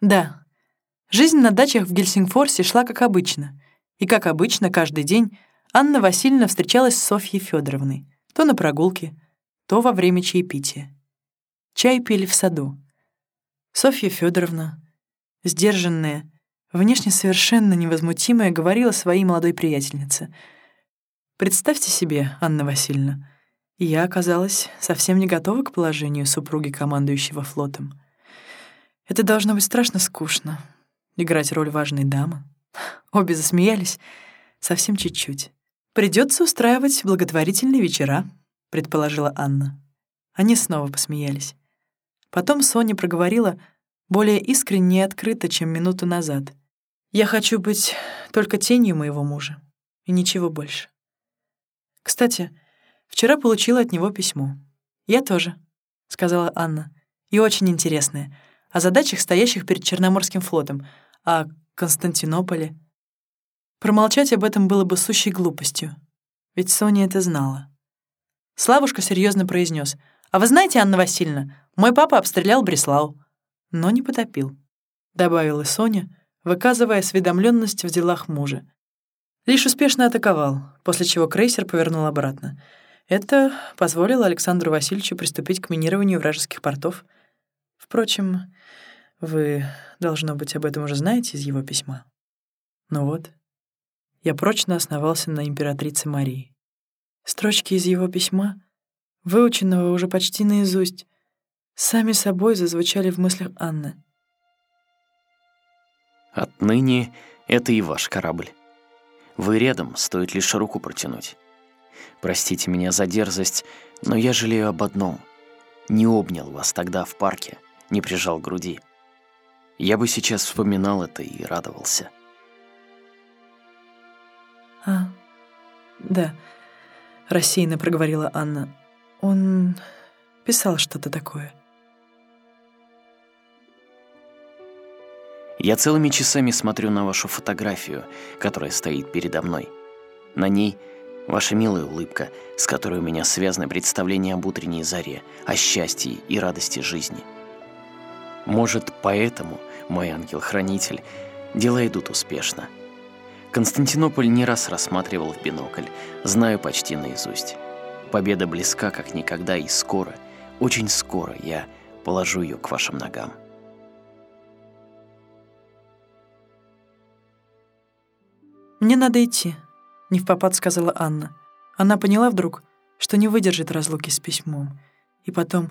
Да, жизнь на дачах в Гельсингфорсе шла как обычно. И как обычно, каждый день Анна Васильевна встречалась с Софьей Федоровной. То на прогулке, то во время чаепития. Чай пили в саду. Софья Федоровна, сдержанная, внешне совершенно невозмутимая, говорила своей молодой приятельнице. «Представьте себе, Анна Васильевна, я оказалась совсем не готова к положению супруги командующего флотом. Это должно быть страшно скучно — играть роль важной дамы. Обе засмеялись, совсем чуть-чуть. Придется устраивать благотворительные вечера», — предположила Анна. Они снова посмеялись. Потом Соня проговорила более искренне и открыто, чем минуту назад. «Я хочу быть только тенью моего мужа, и ничего больше. Кстати, вчера получила от него письмо. Я тоже», — сказала Анна. «И очень интересное. О задачах, стоящих перед Черноморским флотом, о Константинополе». Промолчать об этом было бы сущей глупостью, ведь Соня это знала. Славушка серьезно произнес: «А вы знаете, Анна Васильевна, мой папа обстрелял Бреслау, но не потопил», — добавила Соня, выказывая осведомленность в делах мужа. Лишь успешно атаковал, после чего крейсер повернул обратно. Это позволило Александру Васильевичу приступить к минированию вражеских портов. Впрочем, вы, должно быть, об этом уже знаете из его письма. Ну вот, я прочно основался на императрице Марии. Строчки из его письма, выученного уже почти наизусть, сами собой зазвучали в мыслях Анны. «Отныне это и ваш корабль. Вы рядом, стоит лишь руку протянуть. Простите меня за дерзость, но я жалею об одном. Не обнял вас тогда в парке, не прижал к груди. Я бы сейчас вспоминал это и радовался». «А, да», — рассеянно проговорила Анна. «Он писал что-то такое». Я целыми часами смотрю на вашу фотографию, которая стоит передо мной. На ней ваша милая улыбка, с которой у меня связаны представления об утренней заре, о счастье и радости жизни. Может, поэтому, мой ангел-хранитель, дела идут успешно. Константинополь не раз рассматривал в бинокль, знаю почти наизусть. Победа близка как никогда и скоро, очень скоро я положу ее к вашим ногам. «Мне надо идти», — не в попад сказала Анна. Она поняла вдруг, что не выдержит разлуки с письмом. И потом,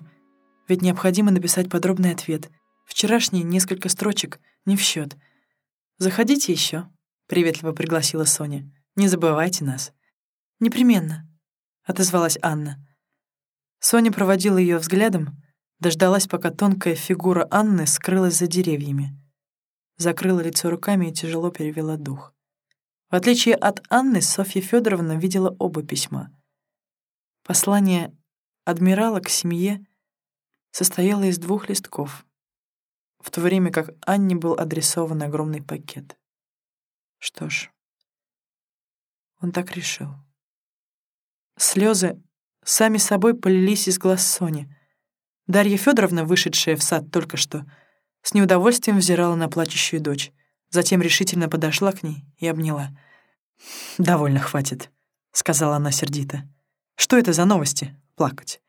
ведь необходимо написать подробный ответ. Вчерашние несколько строчек не в счет. «Заходите еще, приветливо пригласила Соня. «Не забывайте нас». «Непременно», — отозвалась Анна. Соня проводила ее взглядом, дождалась, пока тонкая фигура Анны скрылась за деревьями. Закрыла лицо руками и тяжело перевела дух. В отличие от Анны, Софья Федоровна видела оба письма. Послание адмирала к семье состояло из двух листков, в то время как Анне был адресован огромный пакет. Что ж, он так решил. Слезы сами собой полились из глаз Сони. Дарья Федоровна, вышедшая в сад только что, с неудовольствием взирала на плачущую дочь. Затем решительно подошла к ней и обняла. «Довольно хватит», — сказала она сердито. «Что это за новости? Плакать?»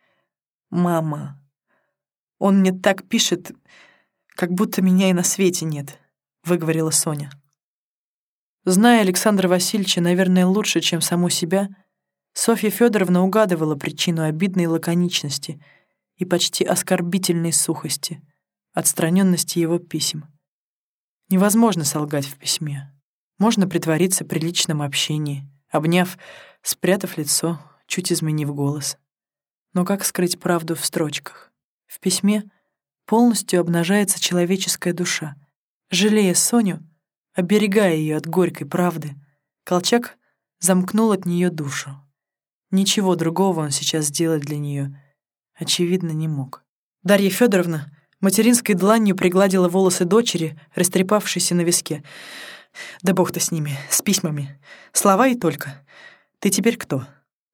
«Мама, он мне так пишет, как будто меня и на свете нет», — выговорила Соня. Зная Александра Васильевича, наверное, лучше, чем саму себя, Софья Федоровна угадывала причину обидной лаконичности и почти оскорбительной сухости, отстраненности его писем. Невозможно солгать в письме. Можно притвориться при личном общении, обняв, спрятав лицо, чуть изменив голос. Но как скрыть правду в строчках? В письме полностью обнажается человеческая душа. Жалея Соню, оберегая ее от горькой правды, Колчак замкнул от нее душу. Ничего другого он сейчас сделать для нее, очевидно, не мог. Дарья Федоровна Материнской дланью пригладила волосы дочери, растрепавшейся на виске. «Да бог-то с ними, с письмами. Слова и только. Ты теперь кто?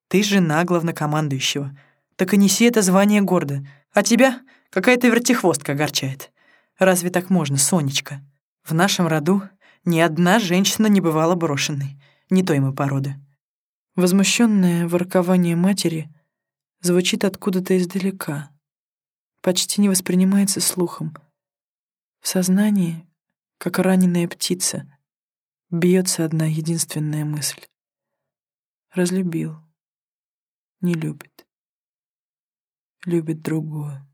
Ты жена главнокомандующего. Так и неси это звание гордо. А тебя какая-то вертихвостка огорчает. Разве так можно, Сонечка? В нашем роду ни одна женщина не бывала брошенной, не той мы породы. Возмущенное воркование матери звучит откуда-то издалека, почти не воспринимается слухом. В сознании, как раненая птица, бьется одна единственная мысль. Разлюбил, не любит, любит другую.